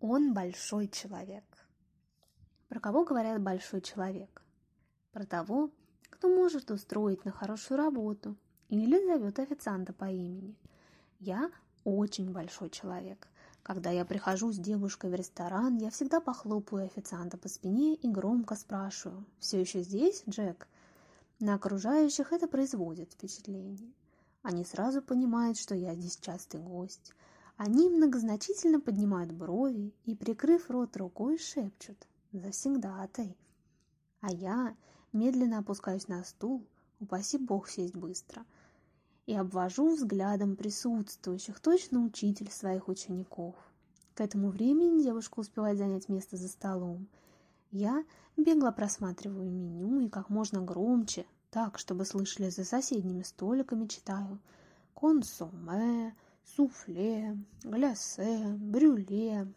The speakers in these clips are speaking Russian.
Он большой человек. Про кого говорят большой человек? Про того, кто может устроить на хорошую работу или зовет официанта по имени. Я очень большой человек. Когда я прихожу с девушкой в ресторан, я всегда похлопаю официанта по спине и громко спрашиваю «Все еще здесь, Джек?» На окружающих это производит впечатление. Они сразу понимают, что я здесь частый гость – они многозначительно поднимают брови и, прикрыв рот рукой, шепчут «Завсегдатай». А я медленно опускаюсь на стул, упаси бог сесть быстро, и обвожу взглядом присутствующих, точно учитель своих учеников. К этому времени девушка успевает занять место за столом. Я бегло просматриваю меню и как можно громче, так, чтобы слышали за соседними столиками, читаю «Консоме», суфле, глясе, брюле.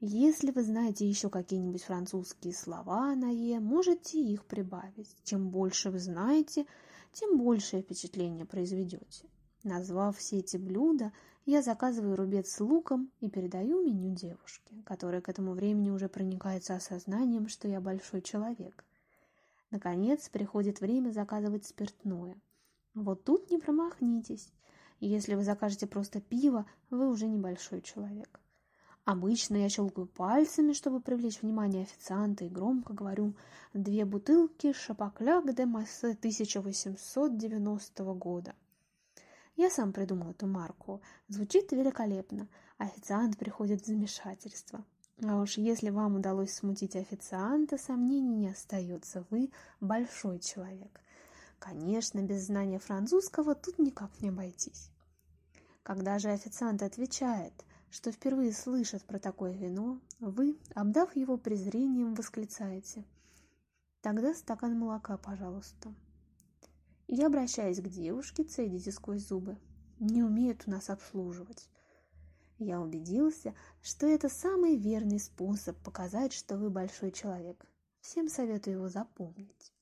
Если вы знаете еще какие-нибудь французские слова на «е», можете их прибавить. Чем больше вы знаете, тем большее впечатление произведете. Назвав все эти блюда, я заказываю рубец с луком и передаю меню девушке, которая к этому времени уже проникается осознанием, что я большой человек. Наконец, приходит время заказывать спиртное. Вот тут не промахнитесь. Если вы закажете просто пиво, вы уже небольшой человек. Обычно я щелкаю пальцами, чтобы привлечь внимание официанта, и громко говорю «две бутылки Шапокляк де Массе 1890 года». Я сам придумал эту марку. Звучит великолепно. Официант приходит в замешательство. А уж если вам удалось смутить официанта, сомнений не остается. Вы большой человек. Конечно, без знания французского тут никак не обойтись. Когда же официант отвечает, что впервые слышит про такое вино, вы, обдав его презрением, восклицаете «Тогда стакан молока, пожалуйста». Я обращаюсь к девушке, цедите сквозь зубы. Не умеют у нас обслуживать. Я убедился, что это самый верный способ показать, что вы большой человек. Всем советую его запомнить.